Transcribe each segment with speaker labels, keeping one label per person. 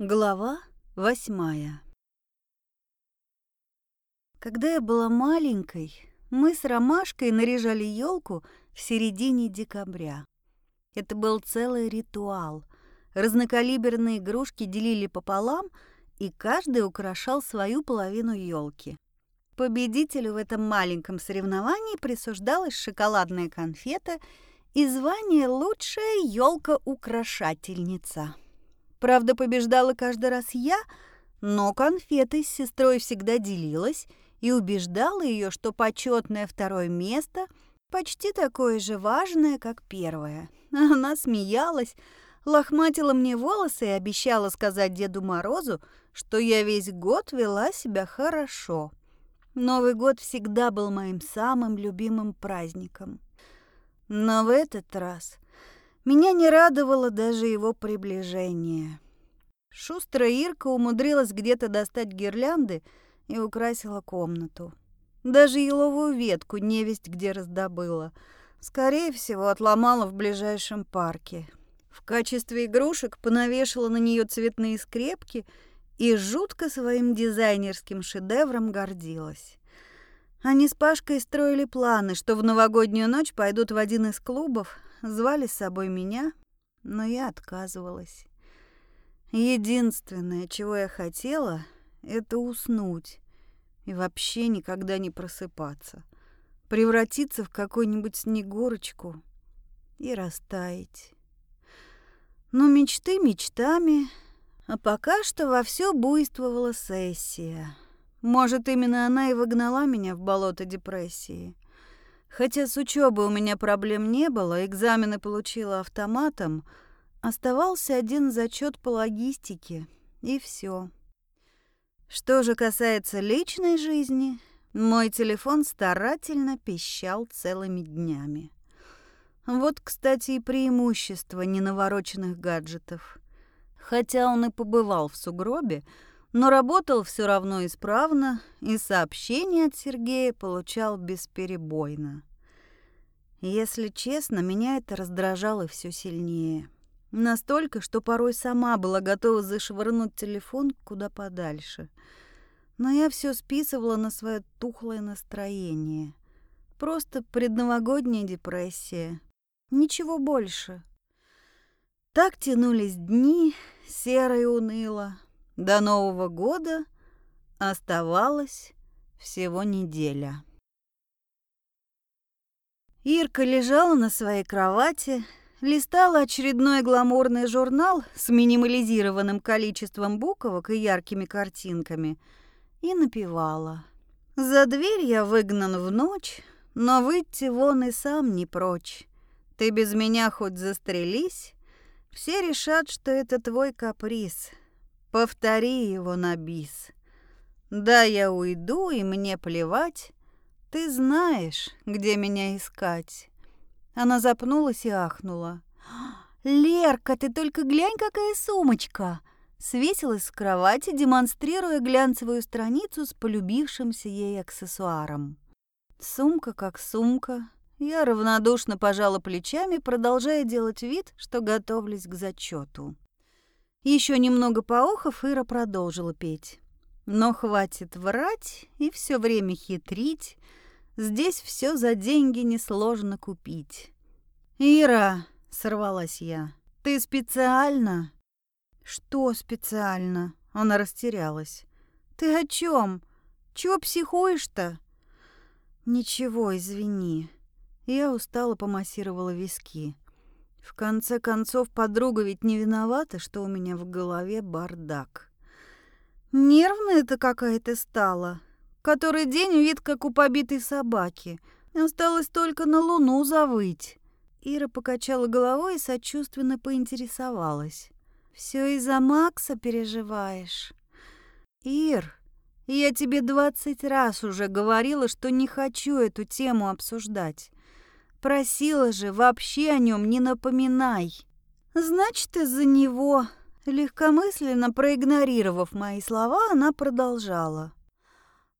Speaker 1: Глава восьмая Когда я была маленькой, мы с Ромашкой наряжали елку в середине декабря. Это был целый ритуал. Разнокалиберные игрушки делили пополам, и каждый украшал свою половину елки. Победителю в этом маленьком соревновании присуждалась шоколадная конфета и звание «Лучшая елка-украшательница». Правда, побеждала каждый раз я, но конфетой с сестрой всегда делилась и убеждала ее, что почетное второе место почти такое же важное, как первое. Она смеялась, лохматила мне волосы и обещала сказать Деду Морозу, что я весь год вела себя хорошо. Новый год всегда был моим самым любимым праздником. Но в этот раз меня не радовало даже его приближение. Шустрая Ирка умудрилась где-то достать гирлянды и украсила комнату. Даже еловую ветку невесть где раздобыла. Скорее всего, отломала в ближайшем парке. В качестве игрушек понавешала на нее цветные скрепки и жутко своим дизайнерским шедевром гордилась. Они с Пашкой строили планы, что в новогоднюю ночь пойдут в один из клубов, звали с собой меня, но я отказывалась. Единственное, чего я хотела, это уснуть и вообще никогда не просыпаться, превратиться в какую-нибудь снегурочку и растаять. Но мечты мечтами, а пока что во все буйствовала сессия. Может, именно она и выгнала меня в болото депрессии. Хотя с учебой у меня проблем не было, экзамены получила автоматом, оставался один зачет по логистике, и все. Что же касается личной жизни, мой телефон старательно пищал целыми днями. Вот, кстати, и преимущество ненавороченных гаджетов. Хотя он и побывал в сугробе, но работал все равно исправно, и сообщения от Сергея получал бесперебойно. Если честно, меня это раздражало все сильнее. Настолько, что порой сама была готова зашвырнуть телефон куда подальше. Но я все списывала на свое тухлое настроение. Просто предновогодняя депрессия. Ничего больше. Так тянулись дни, серо и уныло. До Нового года оставалось всего неделя. Ирка лежала на своей кровати, листала очередной гламурный журнал с минимализированным количеством буквок и яркими картинками и напевала. «За дверь я выгнан в ночь, но выйти вон и сам не прочь. Ты без меня хоть застрелись, все решат, что это твой каприз. Повтори его на бис. Да, я уйду, и мне плевать. Ты знаешь, где меня искать. Она запнулась и ахнула. «Лерка, ты только глянь, какая сумочка!» Свесилась с кровати, демонстрируя глянцевую страницу с полюбившимся ей аксессуаром. Сумка как сумка. Я равнодушно пожала плечами, продолжая делать вид, что готовлюсь к зачету. Еще немного поохов, Ира продолжила петь. Но хватит врать и все время хитрить. Здесь все за деньги несложно купить. «Ира!» — сорвалась я. «Ты специально?» «Что специально?» Она растерялась. «Ты о чем? Чего психуешь-то?» «Ничего, извини». Я устало помассировала виски. В конце концов, подруга ведь не виновата, что у меня в голове бардак. Нервная ты какая-то стала. Который день вид, как у побитой собаки. Осталось только на луну завыть. Ира покачала головой и сочувственно поинтересовалась. Все из-за Макса переживаешь? Ир, я тебе двадцать раз уже говорила, что не хочу эту тему обсуждать. Просила же, вообще о нем не напоминай. Значит, из-за него, легкомысленно проигнорировав мои слова, она продолжала.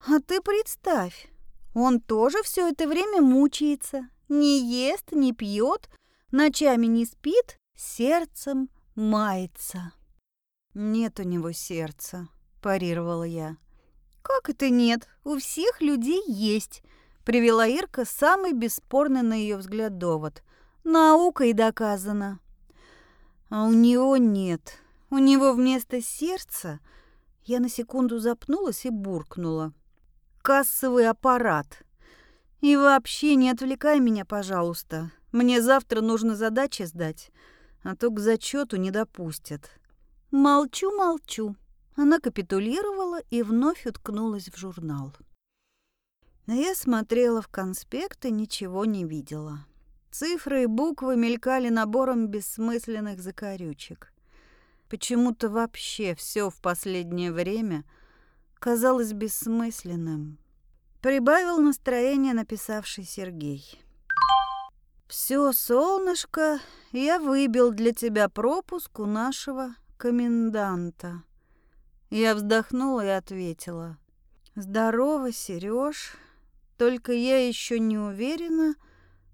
Speaker 1: А ты представь, он тоже все это время мучается, не ест, не пьет, ночами не спит, сердцем мается. «Нет у него сердца», – парировала я. «Как это нет? У всех людей есть», – привела Ирка самый бесспорный на ее взгляд довод. «Наукой доказано». «А у него нет. У него вместо сердца...» Я на секунду запнулась и буркнула. «Кассовый аппарат. И вообще не отвлекай меня, пожалуйста. Мне завтра нужно задачи сдать, а то к зачету не допустят». «Молчу, молчу». Она капитулировала и вновь уткнулась в журнал. Но я смотрела в конспект и ничего не видела. Цифры и буквы мелькали набором бессмысленных закорючек. Почему-то вообще все в последнее время казалось бессмысленным. Прибавил настроение написавший Сергей. «Все, солнышко, я выбил для тебя пропуск у нашего коменданта». Я вздохнула и ответила. «Здорово, Сереж. Только я еще не уверена,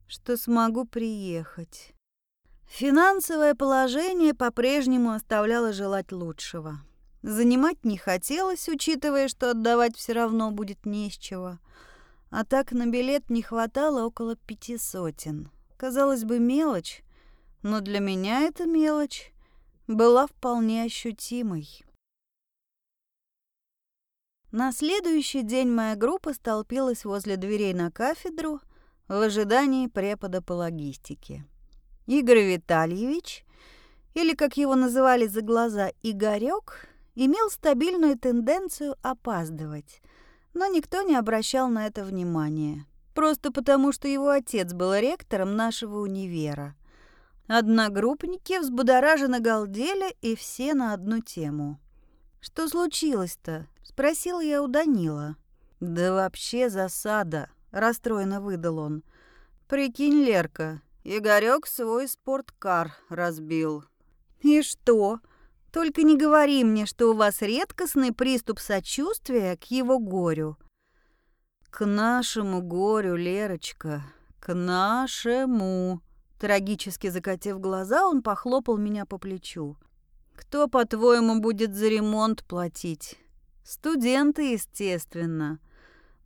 Speaker 1: что смогу приехать». Финансовое положение по-прежнему оставляло желать лучшего. Занимать не хотелось, учитывая, что отдавать все равно будет не с чего. А так на билет не хватало около пяти сотен. Казалось бы, мелочь, но для меня эта мелочь была вполне ощутимой. На следующий день моя группа столпилась возле дверей на кафедру в ожидании препода по логистике. Игорь Витальевич, или, как его называли за глаза, Игорек, имел стабильную тенденцию опаздывать, но никто не обращал на это внимания, просто потому что его отец был ректором нашего универа. Одногруппники взбудораженно галдели, и все на одну тему. «Что случилось-то?» — спросил я у Данила. «Да вообще засада», — расстроенно выдал он. «Прикинь, Лерка, Игорек свой спорткар разбил. И что? Только не говори мне, что у вас редкостный приступ сочувствия к его горю. К нашему горю, Лерочка, к нашему. Трагически закатив глаза, он похлопал меня по плечу. Кто, по-твоему, будет за ремонт платить? Студенты, естественно.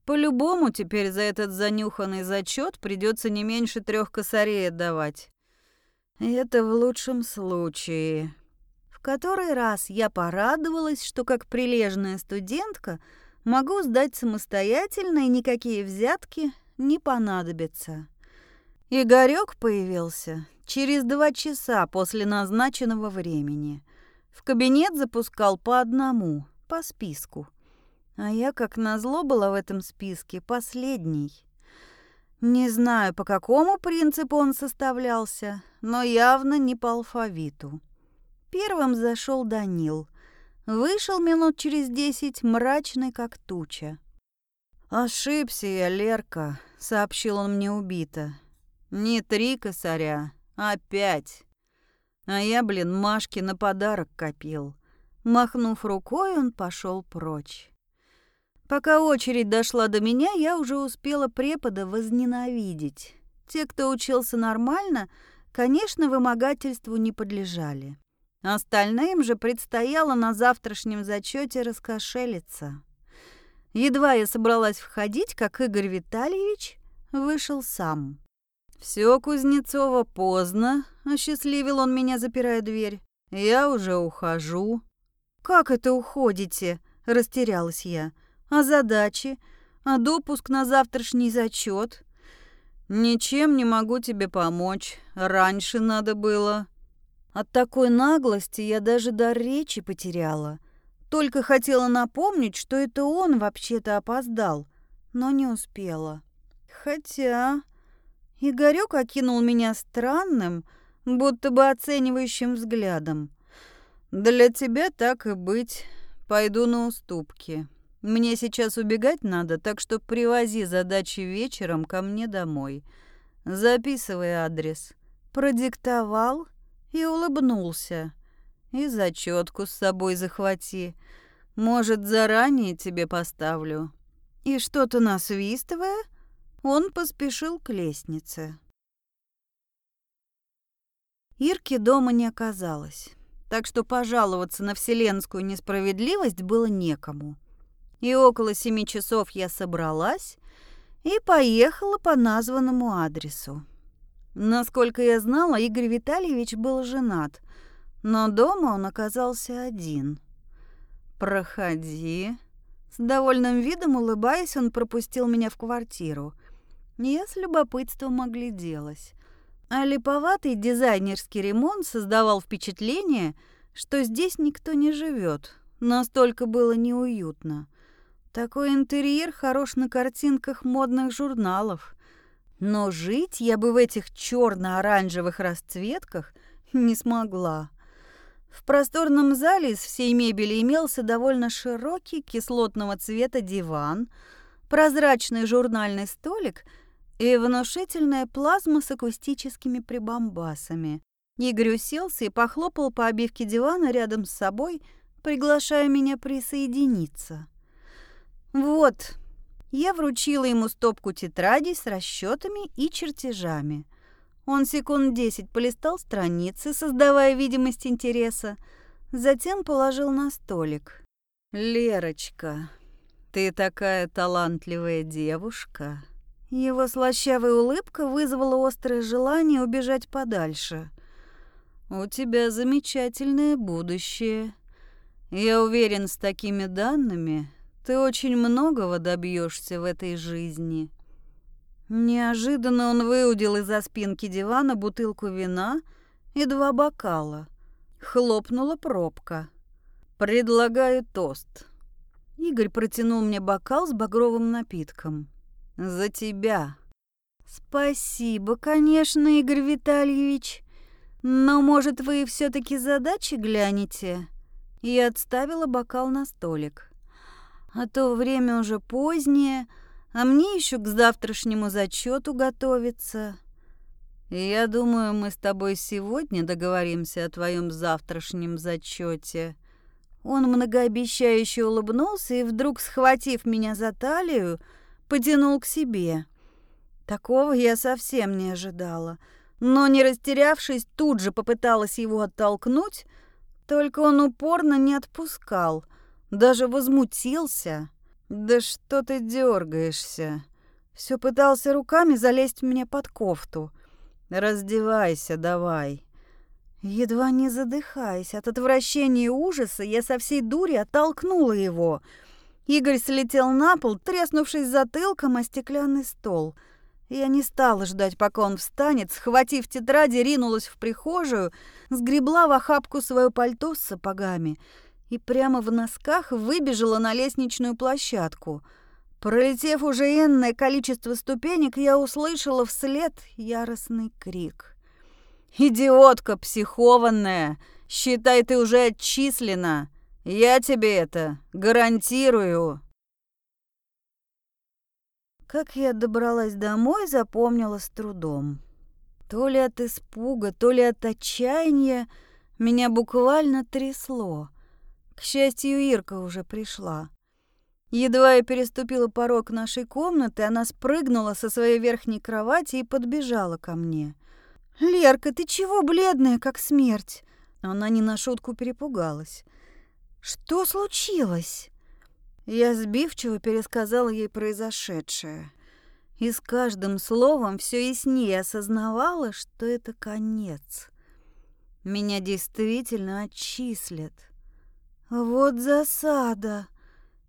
Speaker 1: По-любому теперь за этот занюханный зачет придется не меньше трех косарей отдавать. Это в лучшем случае. В который раз я порадовалась, что как прилежная студентка могу сдать самостоятельно и никакие взятки не понадобятся. Игорёк появился через два часа после назначенного времени. В кабинет запускал по одному, по списку. А я, как назло, была в этом списке последней. Не знаю, по какому принципу он составлялся, но явно не по алфавиту. Первым зашел Данил. Вышел минут через десять, мрачный, как туча. «Ошибся я, Лерка», — сообщил он мне убито. «Не три косаря, а пять. А я, блин, Машке на подарок копил». Махнув рукой, он пошел прочь. Пока очередь дошла до меня, я уже успела препода возненавидеть. Те, кто учился нормально, конечно, вымогательству не подлежали. Остальным же предстояло на завтрашнем зачете раскошелиться. Едва я собралась входить, как Игорь Витальевич вышел сам. «Все, Кузнецова, поздно», — осчастливил он меня, запирая дверь. «Я уже ухожу». «Как это уходите?» — растерялась я. А задачи? А допуск на завтрашний зачет? Ничем не могу тебе помочь. Раньше надо было. От такой наглости я даже дар речи потеряла. Только хотела напомнить, что это он вообще-то опоздал, но не успела. Хотя... Игорёк окинул меня странным, будто бы оценивающим взглядом. «Для тебя так и быть. Пойду на уступки. Мне сейчас убегать надо, так что привози задачи вечером ко мне домой. Записывай адрес. Продиктовал и улыбнулся. И зачетку с собой захвати. Может, заранее тебе поставлю. И что-то насвистывая, он поспешил к лестнице. Ирки дома не оказалось. Так что пожаловаться на вселенскую несправедливость было некому. И около семи часов я собралась и поехала по названному адресу. Насколько я знала, Игорь Витальевич был женат, но дома он оказался один. «Проходи». С довольным видом улыбаясь, он пропустил меня в квартиру. Я с любопытством огляделась. А липоватый дизайнерский ремонт создавал впечатление, что здесь никто не живет. Настолько было неуютно. Такой интерьер хорош на картинках модных журналов. Но жить я бы в этих черно-оранжевых расцветках не смогла. В просторном зале из всей мебели имелся довольно широкий кислотного цвета диван, прозрачный журнальный столик и внушительная плазма с акустическими прибамбасами. Игорь уселся и похлопал по обивке дивана рядом с собой, приглашая меня присоединиться. «Вот», я вручила ему стопку тетрадей с расчетами и чертежами – он секунд десять полистал страницы, создавая видимость интереса, затем положил на столик. «Лерочка, ты такая талантливая девушка». Его слащавая улыбка вызвала острое желание убежать подальше. «У тебя замечательное будущее. Я уверен, с такими данными ты очень многого добьешься в этой жизни». Неожиданно он выудил из-за спинки дивана бутылку вина и два бокала. Хлопнула пробка. «Предлагаю тост». Игорь протянул мне бокал с багровым напитком. «За тебя». «Спасибо, конечно, Игорь Витальевич. Но, может, вы все таки задачи глянете?» И отставила бокал на столик. «А то время уже позднее, а мне еще к завтрашнему зачету готовиться. Я думаю, мы с тобой сегодня договоримся о твоем завтрашнем зачете. Он многообещающе улыбнулся и вдруг, схватив меня за талию, потянул к себе. Такого я совсем не ожидала, но, не растерявшись, тут же попыталась его оттолкнуть, только он упорно не отпускал, даже возмутился. «Да что ты дергаешься? Все пытался руками залезть мне под кофту. Раздевайся давай». Едва не задыхаясь от отвращения и ужаса, я со всей дури оттолкнула его. Игорь слетел на пол, треснувшись затылком о стеклянный стол. Я не стала ждать, пока он встанет, схватив тетради, ринулась в прихожую, сгребла в охапку свое пальто с сапогами — и прямо в носках выбежала на лестничную площадку. Пролетев уже энное количество ступенек, я услышала вслед яростный крик. «Идиотка психованная! Считай, ты уже отчислена! Я тебе это гарантирую!» Как я добралась домой, запомнила с трудом. То ли от испуга, то ли от отчаяния меня буквально трясло. К счастью, Ирка уже пришла. Едва я переступила порог нашей комнаты, она спрыгнула со своей верхней кровати и подбежала ко мне. «Лерка, ты чего бледная, как смерть?» Она не на шутку перепугалась. «Что случилось?» Я сбивчиво пересказала ей произошедшее. И с каждым словом все яснее осознавала, что это конец. Меня действительно отчислят. Вот засада.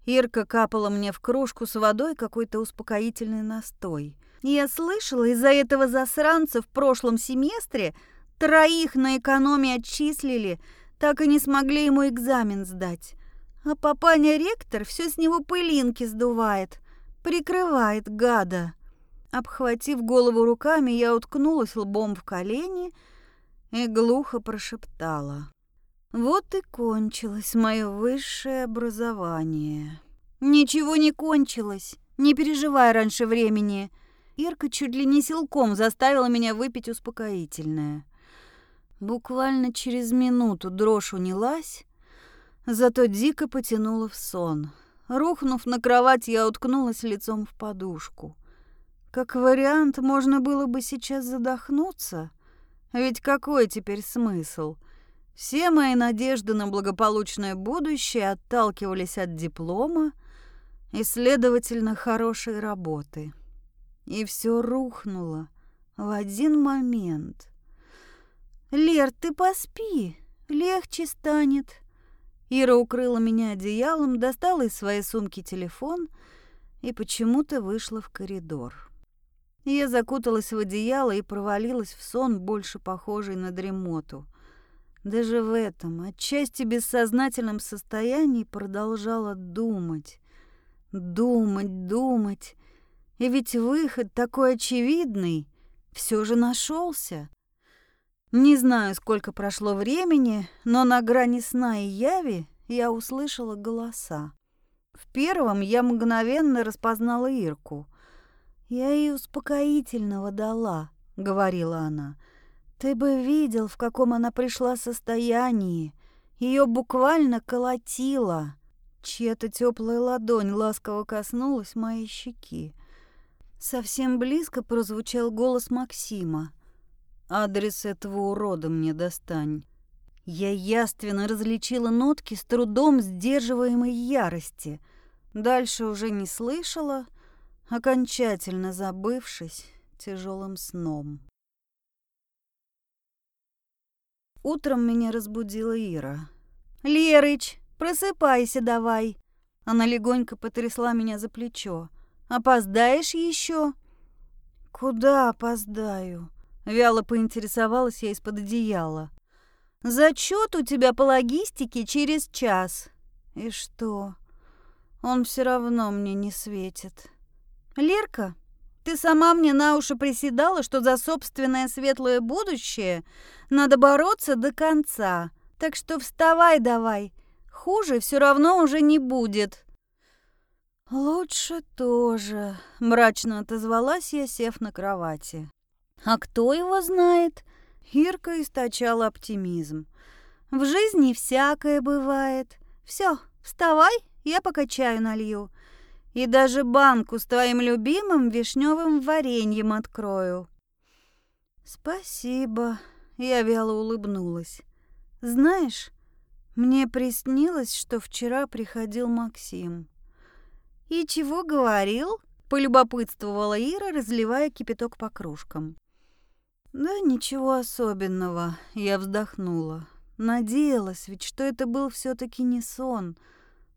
Speaker 1: Ирка капала мне в кружку с водой какой-то успокоительный настой. Я слышала, из-за этого засранца в прошлом семестре троих на экономии отчислили, так и не смогли ему экзамен сдать. А папаня ректор все с него пылинки сдувает, прикрывает гада. Обхватив голову руками, я уткнулась лбом в колени и глухо прошептала. Вот и кончилось мое высшее образование. Ничего не кончилось. Не переживай раньше времени. Ирка чуть ли не силком заставила меня выпить успокоительное. Буквально через минуту дрожь унялась, зато дико потянула в сон. Рухнув на кровать, я уткнулась лицом в подушку. Как вариант, можно было бы сейчас задохнуться. Ведь какой теперь смысл — Все мои надежды на благополучное будущее отталкивались от диплома и, следовательно, хорошей работы. И все рухнуло в один момент. «Лер, ты поспи, легче станет». Ира укрыла меня одеялом, достала из своей сумки телефон и почему-то вышла в коридор. Я закуталась в одеяло и провалилась в сон, больше похожий на дремоту — даже в этом, отчасти бессознательном состоянии продолжала думать. Думать, думать. И ведь выход такой очевидный все же нашелся. Не знаю, сколько прошло времени, но на грани сна и яви я услышала голоса. В первом я мгновенно распознала Ирку. «Я ей успокоительного дала», — говорила она. Ты бы видел, в каком она пришла состоянии. Ее буквально колотило. Чья-то теплая ладонь ласково коснулась моей щеки. Совсем близко прозвучал голос Максима. «Адрес этого урода мне достань». Я яственно различила нотки с трудом сдерживаемой ярости. Дальше уже не слышала, окончательно забывшись тяжелым сном. Утром меня разбудила Ира. «Лерыч, просыпайся давай!» Она легонько потрясла меня за плечо. «Опоздаешь еще?» «Куда опоздаю?» Вяло поинтересовалась я из-под одеяла. «Зачет у тебя по логистике через час». «И что?» «Он все равно мне не светит». «Лерка, ты сама мне на уши приседала, что за собственное светлое будущее надо бороться до конца. Так что вставай давай. Хуже все равно уже не будет. Лучше тоже, мрачно отозвалась я, сев на кровати. А кто его знает? Ирка источала оптимизм. В жизни всякое бывает. Все, вставай, я пока чаю налью. И даже банку с твоим любимым вишневым вареньем открою. Спасибо, я вяло улыбнулась. Знаешь, мне приснилось, что вчера приходил Максим. И чего говорил? полюбопытствовала Ира, разливая кипяток по кружкам. Да ничего особенного, я вздохнула. Надеялась ведь, что это был все таки не сон.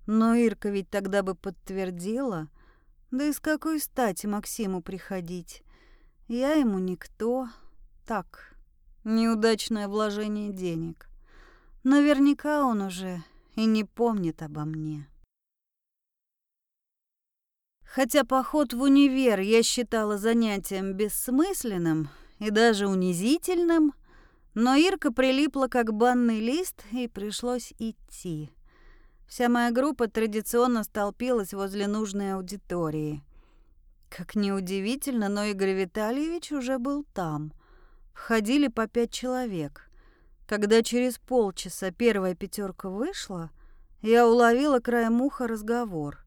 Speaker 1: Но Ирка ведь тогда бы подтвердила. Да и с какой стати Максиму приходить? Я ему никто. Так, неудачное вложение денег. Наверняка он уже и не помнит обо мне. Хотя поход в универ я считала занятием бессмысленным и даже унизительным, но Ирка прилипла как банный лист, и пришлось идти. Вся моя группа традиционно столпилась возле нужной аудитории. Как неудивительно, но Игорь Витальевич уже был там. Входили по пять человек. Когда через полчаса первая пятерка вышла, я уловила краем уха разговор.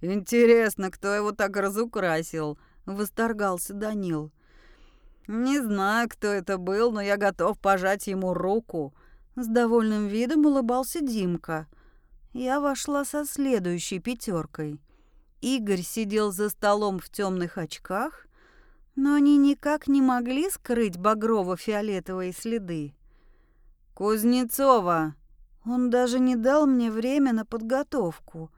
Speaker 1: «Интересно, кто его так разукрасил?» — восторгался Данил. «Не знаю, кто это был, но я готов пожать ему руку». С довольным видом улыбался Димка — я вошла со следующей пятеркой. Игорь сидел за столом в темных очках, но они никак не могли скрыть багрово-фиолетовые следы. «Кузнецова!» Он даже не дал мне время на подготовку.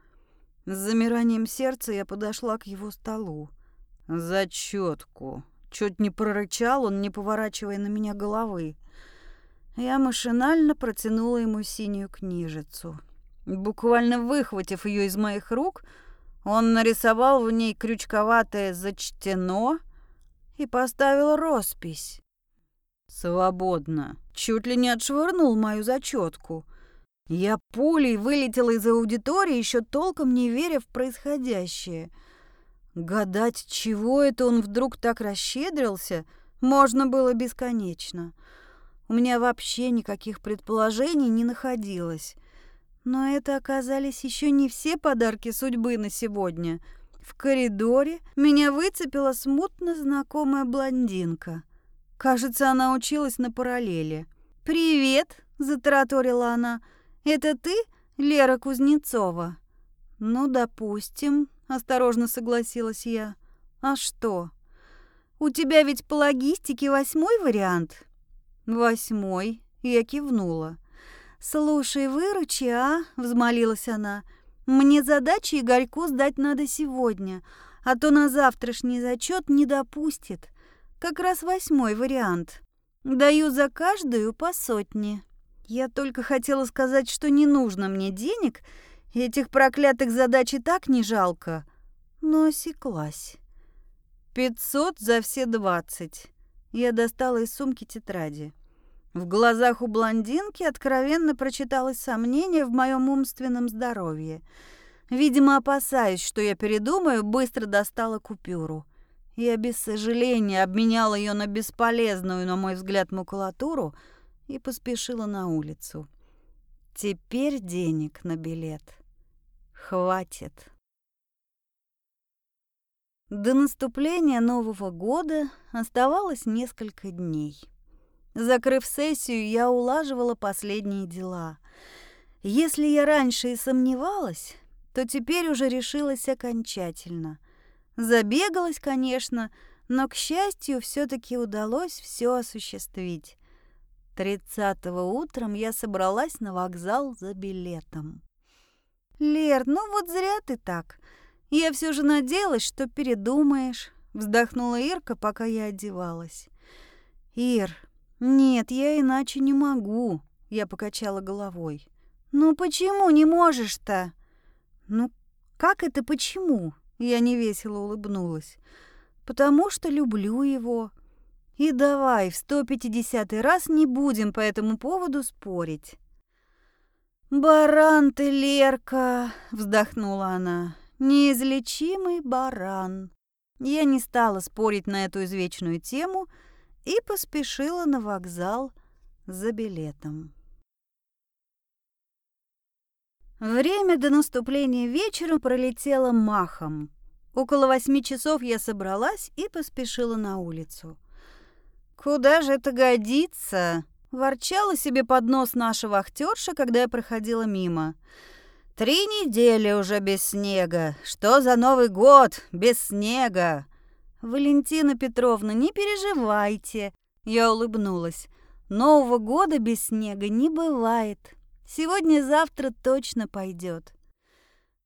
Speaker 1: С замиранием сердца я подошла к его столу. «Зачетку!» Чуть не прорычал он, не поворачивая на меня головы. Я машинально протянула ему синюю книжицу. Буквально выхватив ее из моих рук, он нарисовал в ней крючковатое «зачтено» и поставил роспись. «Свободно!» Чуть ли не отшвырнул мою зачетку. Я пулей вылетела из аудитории, еще толком не веря в происходящее. Гадать, чего это он вдруг так расщедрился, можно было бесконечно. У меня вообще никаких предположений не находилось. Но это оказались еще не все подарки судьбы на сегодня. В коридоре меня выцепила смутно знакомая блондинка. Кажется, она училась на параллели. «Привет! затараторила она. «Это ты, Лера Кузнецова?» «Ну, допустим», — осторожно согласилась я. «А что? У тебя ведь по логистике восьмой вариант?» «Восьмой», — я кивнула. «Слушай, выручи, а?» — взмолилась она. «Мне задачи Игорьку сдать надо сегодня, а то на завтрашний зачет не допустит. Как раз восьмой вариант. Даю за каждую по сотне». Я только хотела сказать, что не нужно мне денег, этих проклятых задач и так не жалко, но осеклась. «Пятьсот за все двадцать». Я достала из сумки тетради. В глазах у блондинки откровенно прочиталось сомнение в моем умственном здоровье. Видимо, опасаясь, что я передумаю, быстро достала купюру. Я без сожаления обменяла ее на бесполезную, на мой взгляд, макулатуру и поспешила на улицу. Теперь денег на билет хватит. До наступления Нового года оставалось несколько дней. Закрыв сессию, я улаживала последние дела. Если я раньше и сомневалась, то теперь уже решилась окончательно. Забегалась, конечно, но, к счастью, все таки удалось все осуществить. Тридцатого утром я собралась на вокзал за билетом. «Лер, ну вот зря ты так. Я все же надеялась, что передумаешь», — вздохнула Ирка, пока я одевалась. «Ир, «Нет, я иначе не могу», — я покачала головой. «Ну почему не можешь-то?» «Ну как это почему?» Я невесело улыбнулась. «Потому что люблю его. И давай в сто пятидесятый раз не будем по этому поводу спорить». «Баран ты, Лерка!» — вздохнула она. «Неизлечимый баран». Я не стала спорить на эту извечную тему — и поспешила на вокзал за билетом. Время до наступления вечера пролетело махом. Около восьми часов я собралась и поспешила на улицу. «Куда же это годится?» – ворчала себе под нос наша вахтерша, когда я проходила мимо. «Три недели уже без снега. Что за Новый год без снега?» «Валентина Петровна, не переживайте!» Я улыбнулась. «Нового года без снега не бывает. Сегодня-завтра точно пойдет».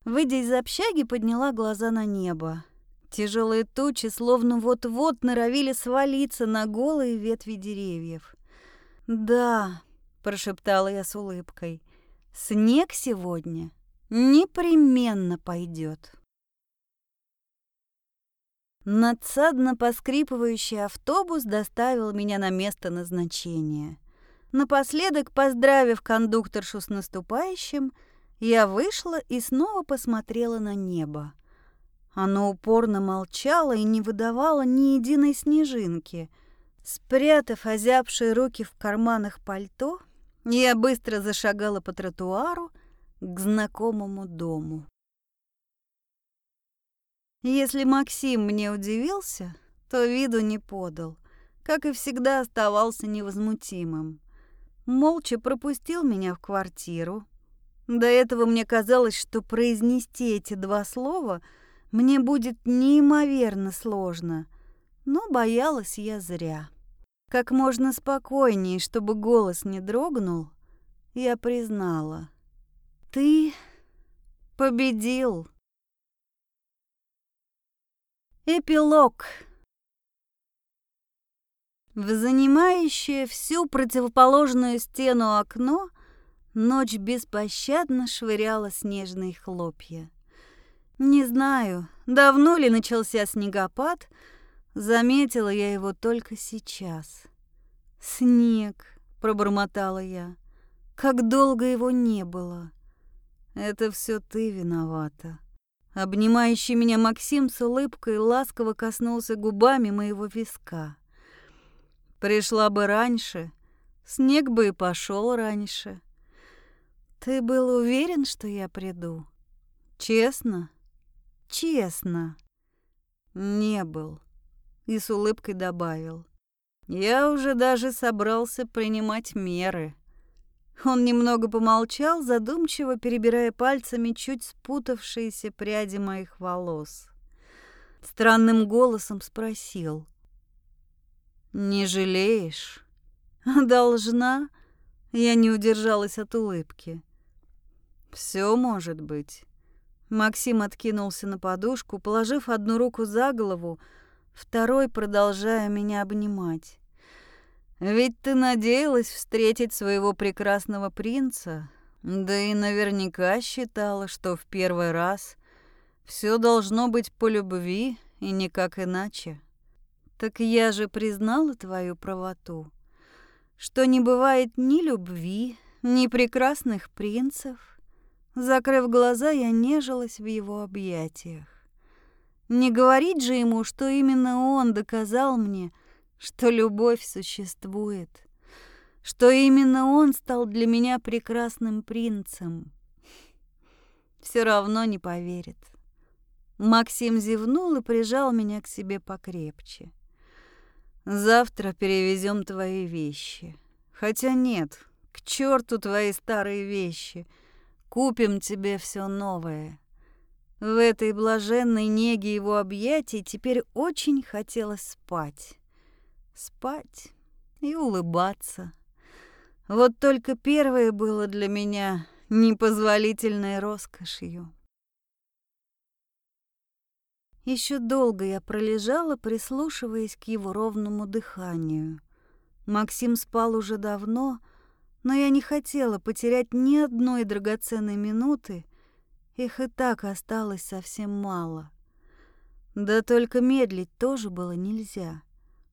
Speaker 1: Выйдя из общаги, подняла глаза на небо. Тяжелые тучи словно вот-вот норовили свалиться на голые ветви деревьев. «Да», — прошептала я с улыбкой, — «снег сегодня непременно пойдет». Надсадно поскрипывающий автобус доставил меня на место назначения. Напоследок, поздравив кондукторшу с наступающим, я вышла и снова посмотрела на небо. Оно упорно молчало и не выдавало ни единой снежинки. Спрятав озябшие руки в карманах пальто, я быстро зашагала по тротуару к знакомому дому. Если Максим мне удивился, то виду не подал, как и всегда оставался невозмутимым. Молча пропустил меня в квартиру. До этого мне казалось, что произнести эти два слова мне будет неимоверно сложно, но боялась я зря. Как можно спокойнее, чтобы голос не дрогнул, я признала. «Ты победил!» Эпилог. В занимающее всю противоположную стену окно ночь беспощадно швыряла снежные хлопья. Не знаю, давно ли начался снегопад, заметила я его только сейчас. «Снег», — пробормотала я, — «как долго его не было». «Это все ты виновата», Обнимающий меня Максим с улыбкой ласково коснулся губами моего виска. Пришла бы раньше, снег бы и пошел раньше. Ты был уверен, что я приду? Честно? Честно. Не был. И с улыбкой добавил. Я уже даже собрался принимать меры. Он немного помолчал, задумчиво перебирая пальцами чуть спутавшиеся пряди моих волос. Странным голосом спросил. «Не жалеешь?» «Должна?» Я не удержалась от улыбки. «Все может быть». Максим откинулся на подушку, положив одну руку за голову, второй продолжая меня обнимать. Ведь ты надеялась встретить своего прекрасного принца, да и наверняка считала, что в первый раз все должно быть по любви и никак иначе. Так я же признала твою правоту, что не бывает ни любви, ни прекрасных принцев. Закрыв глаза, я нежилась в его объятиях. Не говорить же ему, что именно он доказал мне — что любовь существует, что именно он стал для меня прекрасным принцем. Все равно не поверит. Максим зевнул и прижал меня к себе покрепче. Завтра перевезем твои вещи. Хотя нет, к черту твои старые вещи. Купим тебе все новое. В этой блаженной неге его объятий теперь очень хотелось спать спать и улыбаться. Вот только первое было для меня непозволительной роскошью. Еще долго я пролежала, прислушиваясь к его ровному дыханию. Максим спал уже давно, но я не хотела потерять ни одной драгоценной минуты, их и так осталось совсем мало. Да только медлить тоже было нельзя.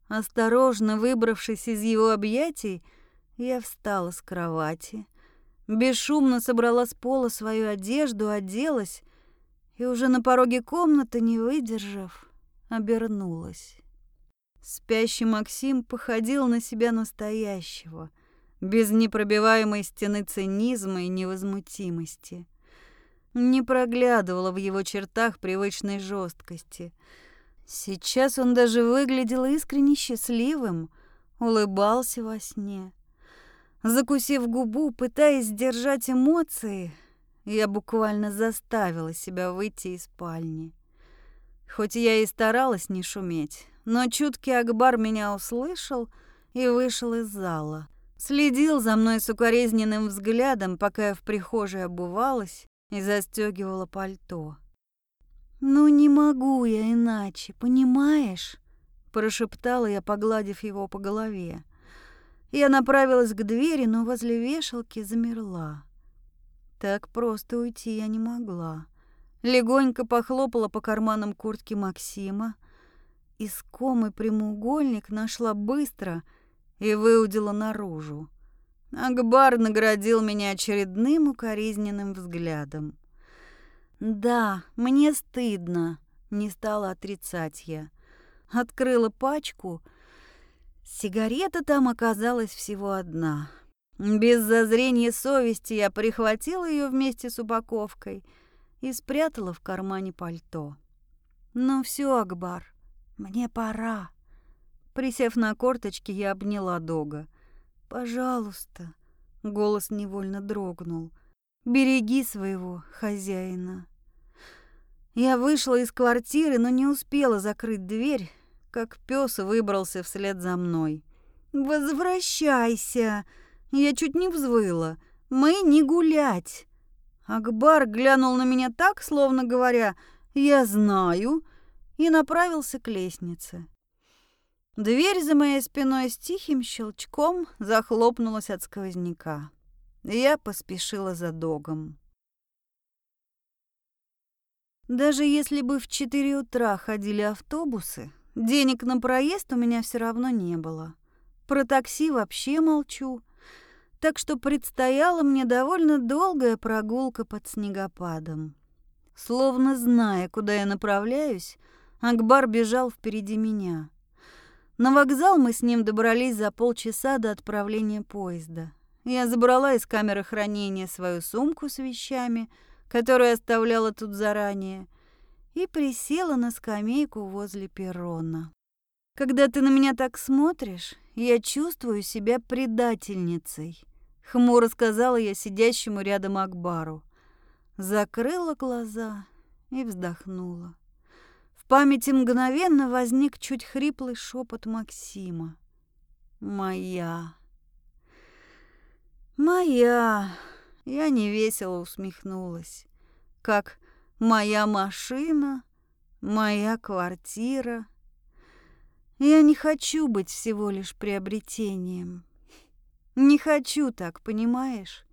Speaker 1: Осторожно выбравшись из его объятий, я встала с кровати, бесшумно собрала с пола свою одежду, оделась и уже на пороге комнаты, не выдержав, обернулась. Спящий Максим походил на себя настоящего, без непробиваемой стены цинизма и невозмутимости. Не проглядывала в его чертах привычной жесткости — Сейчас он даже выглядел искренне счастливым, улыбался во сне. Закусив губу, пытаясь сдержать эмоции, я буквально заставила себя выйти из спальни. Хоть я и старалась не шуметь, но чуткий Акбар меня услышал и вышел из зала. Следил за мной с укоризненным взглядом, пока я в прихожей обувалась и застегивала пальто. «Ну не могу я иначе, понимаешь?» Прошептала я, погладив его по голове. Я направилась к двери, но возле вешалки замерла. Так просто уйти я не могла. Легонько похлопала по карманам куртки Максима. Искомый прямоугольник нашла быстро и выудила наружу. Акбар наградил меня очередным укоризненным взглядом. Да, мне стыдно, не стала отрицать я. Открыла пачку. Сигарета там оказалась всего одна. Без зазрения совести я прихватила ее вместе с упаковкой и спрятала в кармане пальто. Ну все, Акбар, мне пора. Присев на корточки, я обняла Дога. «Пожалуйста», — голос невольно дрогнул, — «береги своего хозяина». Я вышла из квартиры, но не успела закрыть дверь, как пес выбрался вслед за мной. «Возвращайся!» Я чуть не взвыла. «Мы не гулять!» Акбар глянул на меня так, словно говоря «Я знаю», и направился к лестнице. Дверь за моей спиной с тихим щелчком захлопнулась от сквозняка. Я поспешила за догом. Даже если бы в 4 утра ходили автобусы, денег на проезд у меня все равно не было. Про такси вообще молчу. Так что предстояла мне довольно долгая прогулка под снегопадом. Словно зная, куда я направляюсь, Акбар бежал впереди меня. На вокзал мы с ним добрались за полчаса до отправления поезда. Я забрала из камеры хранения свою сумку с вещами — которую оставляла тут заранее, и присела на скамейку возле перрона. Когда ты на меня так смотришь, я чувствую себя предательницей. Хмуро сказала я сидящему рядом Акбару. Закрыла глаза и вздохнула. Памяти мгновенно возник чуть хриплый шепот Максима. «Моя». «Моя». Я невесело усмехнулась. Как «моя машина», «моя квартира». Я не хочу быть всего лишь приобретением. Не хочу так, понимаешь?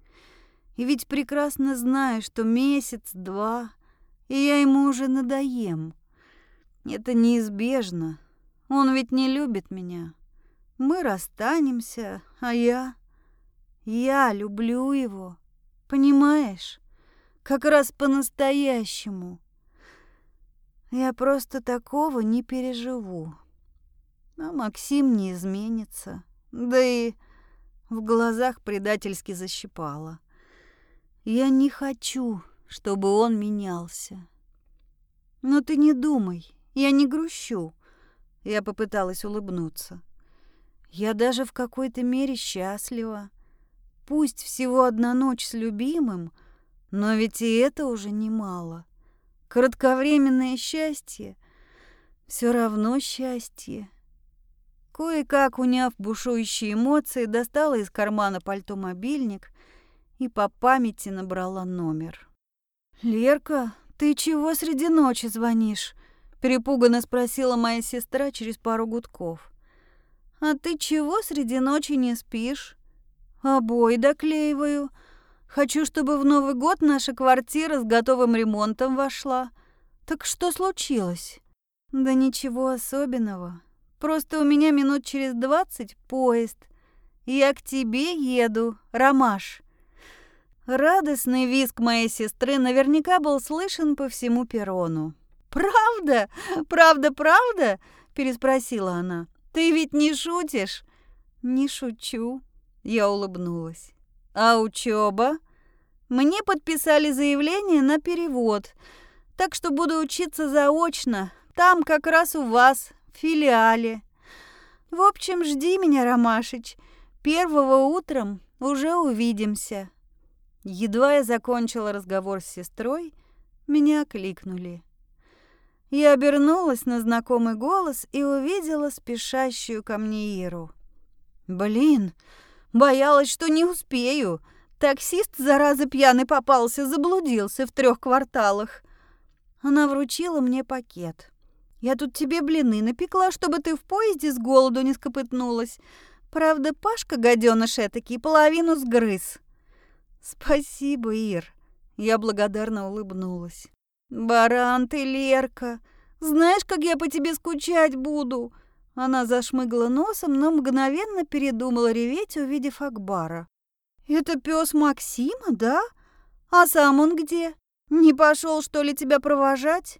Speaker 1: И ведь прекрасно знаю, что месяц-два, и я ему уже надоем. Это неизбежно. Он ведь не любит меня. Мы расстанемся, а я... Я люблю его. Понимаешь? Как раз по-настоящему. Я просто такого не переживу. А Максим не изменится. Да и в глазах предательски защипало. Я не хочу, чтобы он менялся. Но ты не думай, я не грущу. Я попыталась улыбнуться. Я даже в какой-то мере счастлива. Пусть всего одна ночь с любимым, но ведь и это уже немало. Кратковременное счастье все равно счастье. Кое-как, уняв бушующие эмоции, достала из кармана пальто мобильник и по памяти набрала номер. «Лерка, ты чего среди ночи звонишь?» – перепуганно спросила моя сестра через пару гудков. «А ты чего среди ночи не спишь?» «Обои доклеиваю. Хочу, чтобы в Новый год наша квартира с готовым ремонтом вошла. Так что случилось?» «Да ничего особенного. Просто у меня минут через двадцать поезд. Я к тебе еду, Ромаш». Радостный визг моей сестры наверняка был слышен по всему перрону. «Правда? Правда, правда?» – переспросила она. «Ты ведь не шутишь?» «Не шучу», – я улыбнулась. «А учеба?» «Мне подписали заявление на перевод, так что буду учиться заочно, там как раз у вас, в филиале. В общем, жди меня, Ромашич. Первого утром уже увидимся. Едва я закончила разговор с сестрой, меня кликнули. Я обернулась на знакомый голос и увидела спешащую ко мне Иру. Блин, боялась, что не успею. Таксист, зараза пьяный попался, заблудился в трех кварталах. Она вручила мне пакет. Я тут тебе блины напекла, чтобы ты в поезде с голоду не скопытнулась. Правда, Пашка, гаденыш этакий, половину сгрыз. Спасибо, Ир. Я благодарно улыбнулась. Баран ты, Лерка. Знаешь, как я по тебе скучать буду? Она зашмыгла носом, но мгновенно передумала реветь, увидев Акбара. Это пес Максима, да? А сам он где? Не пошел, что ли, тебя провожать?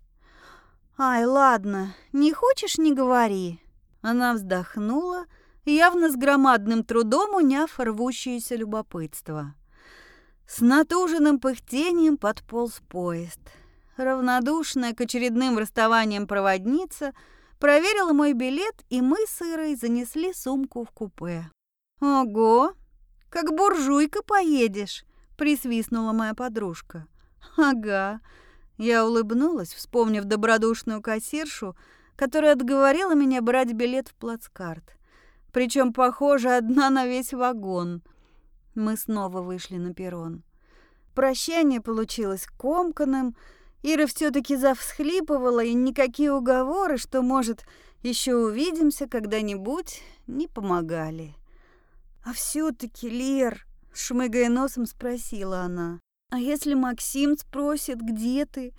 Speaker 1: «Ай, ладно, не хочешь, не говори». Она вздохнула, явно с громадным трудом уняв рвущееся любопытство. С натуженным пыхтением подполз поезд. Равнодушная к очередным расставаниям проводница проверила мой билет, и мы с Ирой занесли сумку в купе. «Ого, как буржуйка поедешь!» — присвистнула моя подружка. «Ага, я улыбнулась, вспомнив добродушную кассиршу, которая отговорила меня брать билет в плацкарт. Причем, похоже, одна на весь вагон. Мы снова вышли на перрон. Прощание получилось комканным. Ира все-таки завсхлипывала, и никакие уговоры, что, может, еще увидимся когда-нибудь, не помогали. «А все-таки, Лер», — шмыгая носом, спросила она, а если Максим спросит, где ты?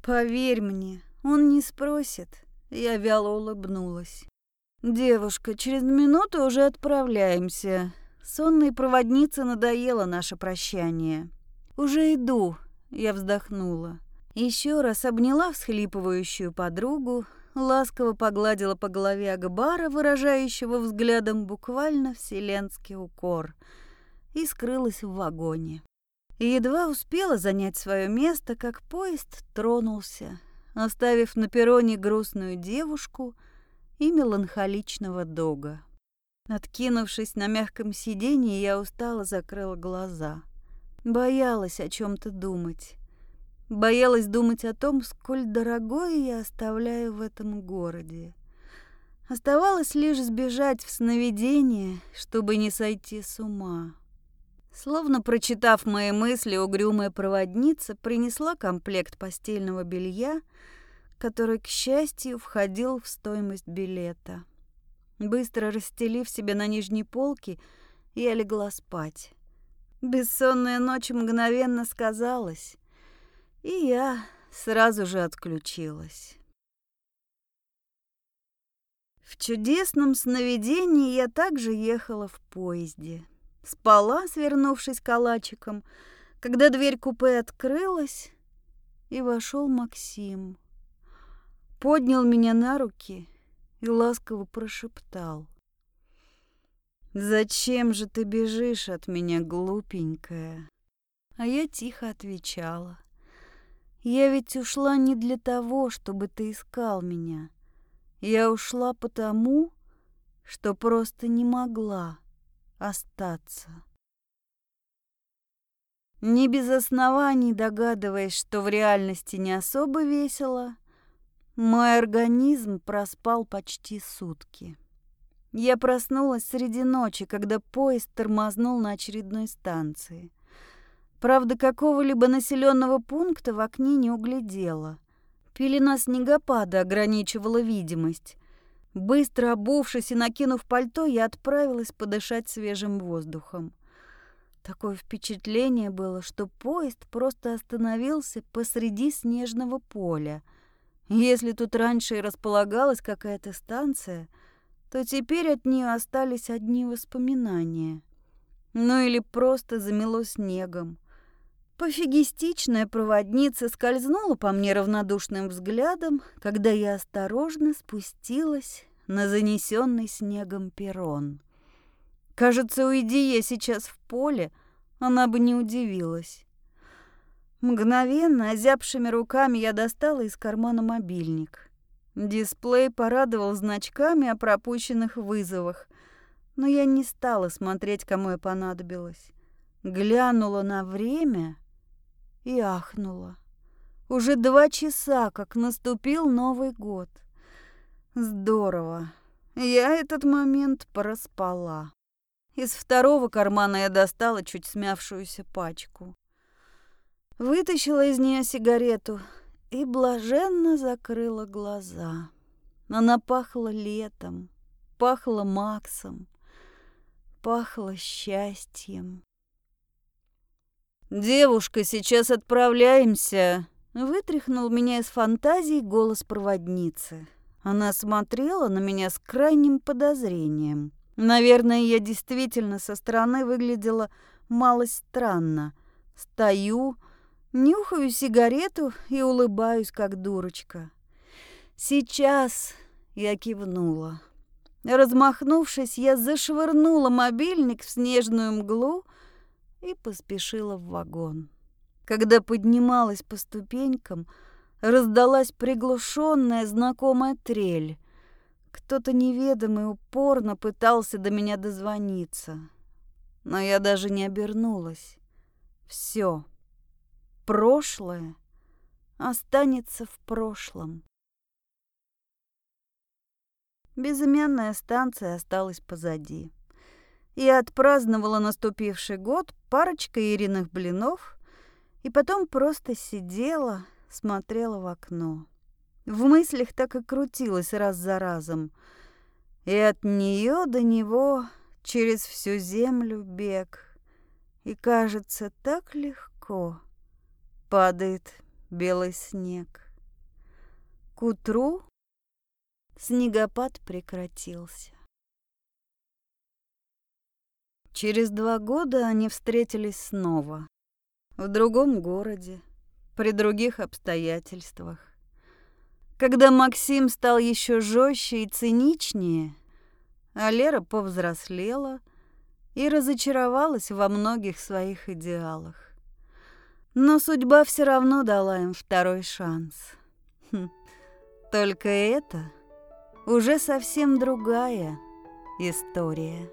Speaker 1: Поверь мне, он не спросит. Я вяло улыбнулась. Девушка, через минуту уже отправляемся. Сонной проводнице надоело наше прощание. Уже иду, я вздохнула. Еще раз обняла всхлипывающую подругу, ласково погладила по голове Агбара, выражающего взглядом буквально вселенский укор, и скрылась в вагоне едва успела занять свое место, как поезд тронулся, оставив на перроне грустную девушку и меланхоличного дога. Откинувшись на мягком сиденье, я устало закрыла глаза. Боялась о чем то думать. Боялась думать о том, сколь дорогое я оставляю в этом городе. Оставалось лишь сбежать в сновидение, чтобы не сойти с ума. Словно прочитав мои мысли, угрюмая проводница принесла комплект постельного белья, который, к счастью, входил в стоимость билета. Быстро расстелив себе на нижней полке, я легла спать. Бессонная ночь мгновенно сказалась, и я сразу же отключилась. В чудесном сновидении я также ехала в поезде. Спала, свернувшись калачиком, когда дверь купе открылась, и вошел Максим. Поднял меня на руки и ласково прошептал. «Зачем же ты бежишь от меня, глупенькая?» А я тихо отвечала. «Я ведь ушла не для того, чтобы ты искал меня. Я ушла потому, что просто не могла остаться. Не без оснований догадываясь, что в реальности не особо весело, мой организм проспал почти сутки. Я проснулась среди ночи, когда поезд тормознул на очередной станции. Правда, какого-либо населенного пункта в окне не углядела. Пелена снегопада ограничивала видимость. Быстро обувшись и накинув пальто, я отправилась подышать свежим воздухом. Такое впечатление было, что поезд просто остановился посреди снежного поля. Если тут раньше и располагалась какая-то станция, то теперь от нее остались одни воспоминания. Ну или просто замело снегом. Пофигистичная проводница скользнула по мне равнодушным взглядом, когда я осторожно спустилась на занесенный снегом перрон. Кажется, уйди я сейчас в поле, она бы не удивилась. Мгновенно, озябшими руками, я достала из кармана мобильник. Дисплей порадовал значками о пропущенных вызовах, но я не стала смотреть, кому я понадобилась. Глянула на время — и ахнула. Уже два часа, как наступил Новый год. Здорово. Я этот момент проспала. Из второго кармана я достала чуть смявшуюся пачку. Вытащила из нее сигарету и блаженно закрыла глаза. Она пахла летом, пахла Максом, пахла счастьем. «Девушка, сейчас отправляемся!» Вытряхнул меня из фантазии голос проводницы. Она смотрела на меня с крайним подозрением. Наверное, я действительно со стороны выглядела малость странно. Стою, нюхаю сигарету и улыбаюсь, как дурочка. «Сейчас!» — я кивнула. Размахнувшись, я зашвырнула мобильник в снежную мглу — и поспешила в вагон. Когда поднималась по ступенькам, раздалась приглушенная знакомая трель. Кто-то неведомый упорно пытался до меня дозвониться. Но я даже не обернулась. Все. Прошлое останется в прошлом. Безымянная станция осталась позади. Я отпраздновала наступивший год парочкой Ириных блинов и потом просто сидела, смотрела в окно. В мыслях так и крутилась раз за разом. И от нее до него через всю землю бег. И кажется, так легко падает белый снег. К утру снегопад прекратился. Через два года они встретились снова. В другом городе, при других обстоятельствах. Когда Максим стал еще жестче и циничнее, а Лера повзрослела и разочаровалась во многих своих идеалах. Но судьба все равно дала им второй шанс. Хм. Только это уже совсем другая история.